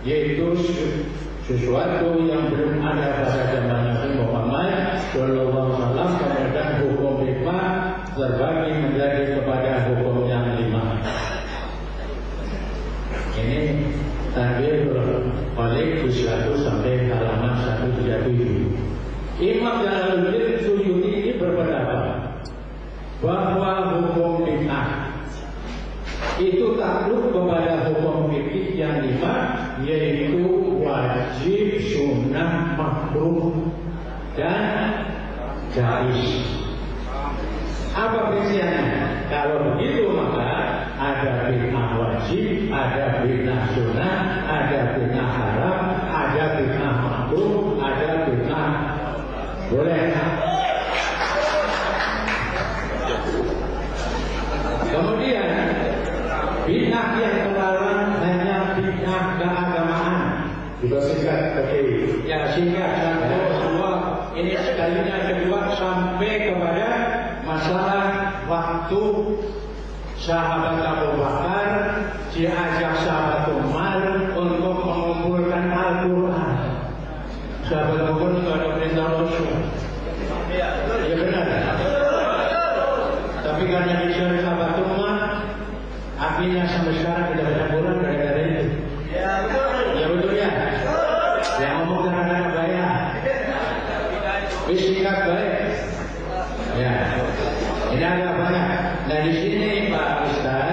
yaitu sesuatu yang belum ada pada zaman Nabi Muhammad Shallallahu Alaihi Wasallam kemudian hukum lima terbagi menjadi kepada hukum yang lima. Ini takbir oleh Kusyaku sampai halaman 137. Imam Jalaluddin Suyuti ini berpendapat bahwa hukum bid'ah itu takluk kepada hukum fikih yang lima yaitu wajib, sunnah, makruh dan jais. Apa rinciannya? Kalau begitu maka ada bid'ah wajib, ada bid'ah sunnah, ada bid'ah haram, ada bid'ah makruh, ada bid'ah boleh. Kemudian bid'ah yang terlarang hanya bid'ah keagamaan. Juga singkat, oke. Ya singkat satu dua. Ini sekalinya kedua sampai kepada masalah waktu sahabat Abu Bakar diajak sahabat Umar untuk mengumpulkan Al-Quran. Sahabat Umar itu ada perintah Rasul. Ya benar. Tapi karena disuruh sahabat Umar, akhirnya sampai sekarang tidak ada bulan gara-gara itu. Ya betul. Ya betul ya. Yang ngomong kadang-kadang bayar. Bisikat baik. Ya. Ini agak banyak. Nah di sini Pak Ustaz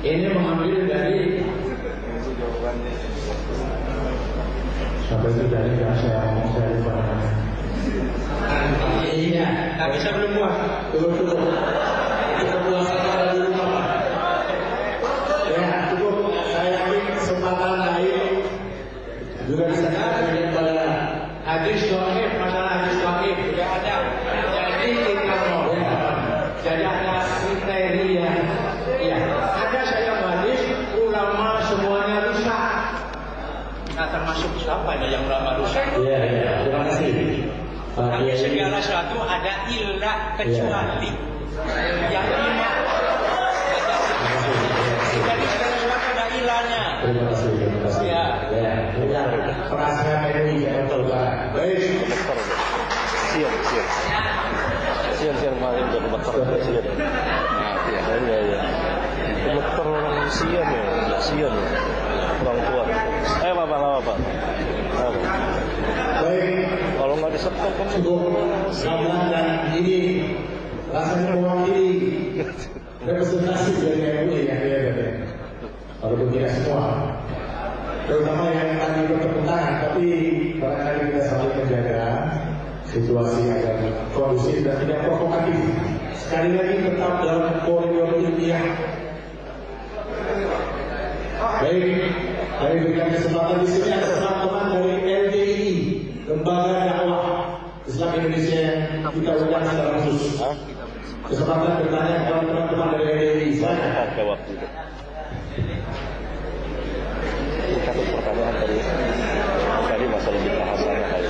ini mengambil dari sampai itu dari yang saya ngomong saya lupa. Iya, tapi saya belum puas. Tunggu dulu. Sesuatu ada ilah kecuali yang lima. Jadi segala sesuatu ada ilahnya. Terima kasih, terima kasih. Ya. Ya, benar. Perasaan ini ya betul Pak. Baik. Sian, sian. Sian, sian kemarin udah gemeter udah sian. Nah, iya, iya, iya. Gemeter orang sian ya, udah sian ya. Orang tua. Eh, apa, apa? Baik. Kalau nggak disetok kan Selamat dan ini rasanya mewakili representasi dari MUI ya, ya, ya. Walaupun tidak semua. Terutama yang tadi bertepuk tapi barangkali kita saling menjaga situasi agar kondusif dan tidak provokatif. Sekali lagi tetap dalam koridor ilmiah. Baik, kami berikan kesempatan di sini ada teman-teman dari LDI, Lembaga Dakwah Islam Indonesia yang kita undang secara khusus. Kesempatan bertanya kepada teman-teman dari LDI. Silakan. Pakai waktu satu pertanyaan tadi. Tadi masalah di bahasanya kali.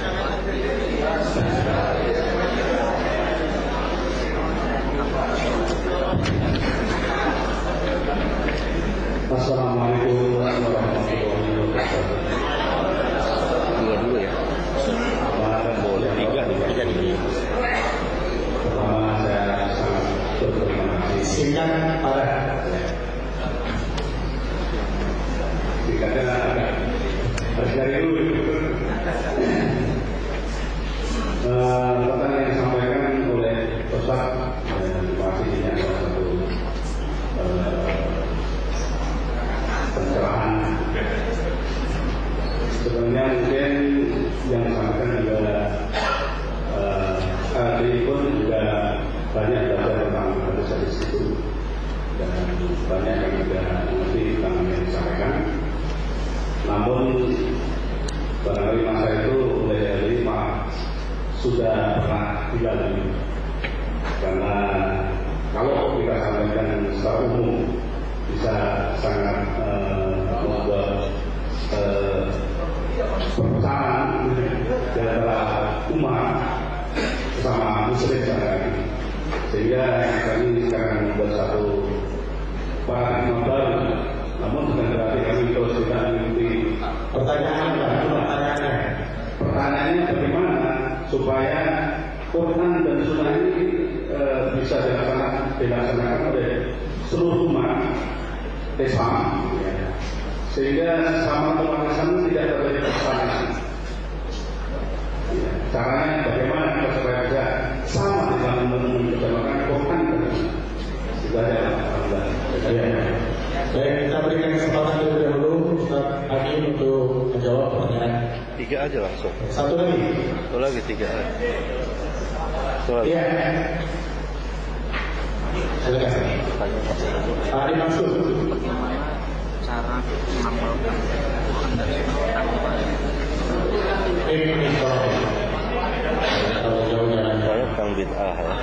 Assalamualaikum warahmatullahi wabarakatuh. Dua dulu ya. Boleh tiga nih, tiga nih. Pertama saya sangat berterima kasih. Singkat padat. Singkatnya agak harus dari dulu. Eh, Pertanyaan yang disampaikan oleh Ustaz dan pasti ini adalah satu eh, pencerahan. Sebenarnya mungkin yang disampaikan juga eh, tadi pun juga banyak belajar tentang hadis hadis itu dan banyak yang mengerti tentang apa yang disampaikan. Namun barangkali masa itu oleh dari Pak sudah pernah tinggal di karena kalau kita sampaikan supaya Quran dan Sunnah ini eh, bisa dilaksanakan, dilaksanakan oleh seluruh umat Islam ya. sehingga sama pemanasan tidak terjadi pemanasan ya. caranya Tiga aja langsung. Satu lagi. Satu lagi tiga. Satu lagi. Iya. Silakan. Tanya Pak. Dimaksud. bagaimana cara mengamalkan Quran dan Sunnah Ini. Kalau jauh jangan. Banyak kang bid'ah ya.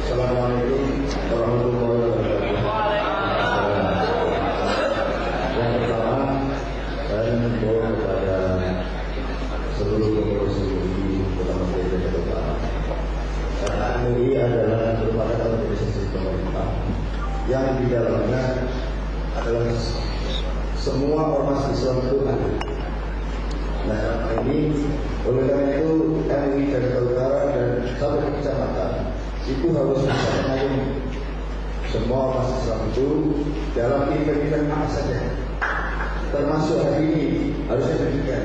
Assalamualaikum warahmatullahi dalamnya adalah semua ormas Islam itu ada. Nah, ini oleh karena itu MUI Jakarta Utara dan sampai kecamatan itu harus bisa mengayomi semua ormas Islam itu dalam event-event apa saja, termasuk hari ini harusnya demikian.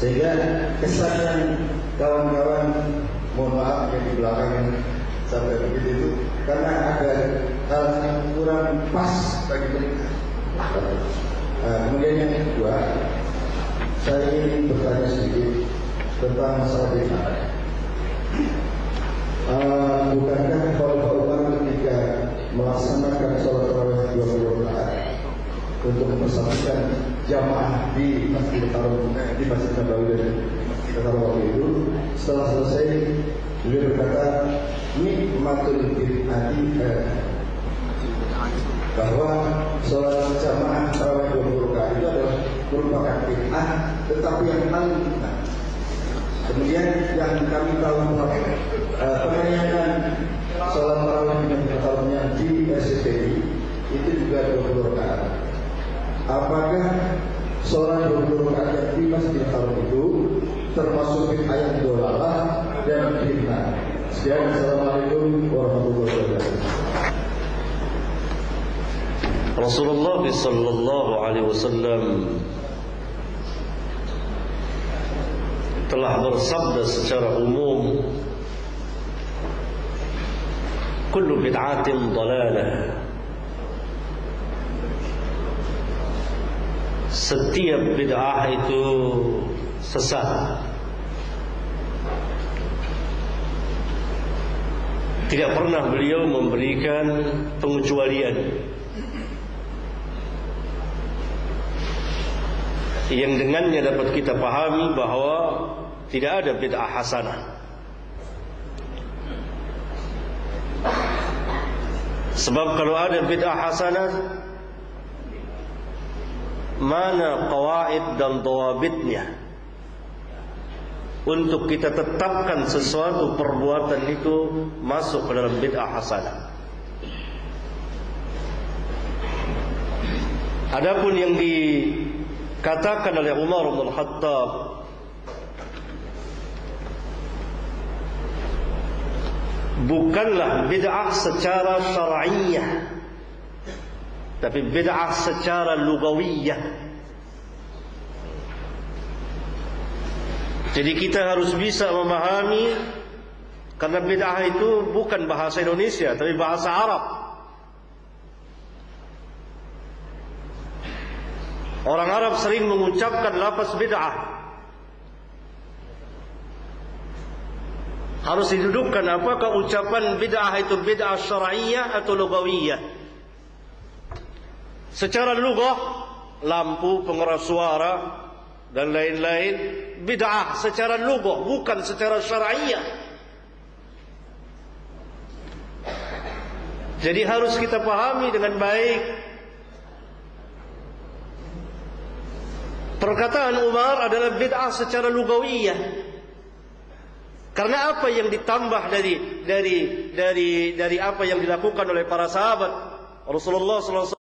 Sehingga kesan kawan-kawan mohon maaf yang di belakang sampai begitu itu karena ada hal yang kurang pas bagi mereka. Nah, kemudian yang kedua, saya ingin bertanya sedikit tentang masalah bid'ah. Uh, bukankah kalau Umar ketika melaksanakan sholat tarawih 20 rakaat untuk mempersatukan jamaah di Masjid Haram eh, di Masjid Nabawi dan Masjid Haram waktu itu setelah selesai beliau berkata nikmatul bid'ati eh, bahwa sholat jamaah tarawih 20 rakaat itu adalah merupakan bid'ah tetapi yang paling bid'ah. Kemudian yang kami tahu uh, penanyakan sholat tarawih dengan bertahunnya di SCPI itu juga 20 rakaat. Apakah sholat 20 rakaat yang di Masjidil Haram itu termasuk bid'ah yang dolalah dan bid'ah? Sekian, Assalamualaikum warahmatullahi wabarakatuh. Rasulullah sallallahu alaihi wasallam telah bersabda secara umum kullu bid'atin dalalah setiap bid'ah itu sesat tidak pernah beliau memberikan pengecualian yang dengannya dapat kita pahami bahwa tidak ada bid'ah hasanah. Sebab kalau ada bid'ah hasanah mana qawaid dan dawabitnya untuk kita tetapkan sesuatu perbuatan itu masuk ke dalam bid'ah hasanah. Adapun yang dikatakan oleh Umar bin Khattab bukanlah bid'ah secara syar'iyyah tapi bid'ah secara lugawiyah jadi kita harus bisa memahami karena bid'ah itu bukan bahasa Indonesia tapi bahasa Arab Orang Arab sering mengucapkan lafaz bid'ah Harus didudukkan apakah ucapan bid'ah itu bid'ah syar'iyyah atau lugawiyah. Secara lugah lampu pengeras suara dan lain-lain bid'ah secara lugah bukan secara syar'iyyah. Jadi harus kita pahami dengan baik Perkataan Umar adalah bid'ah secara lugawiyah. Karena apa yang ditambah dari dari dari dari apa yang dilakukan oleh para sahabat Rasulullah sallallahu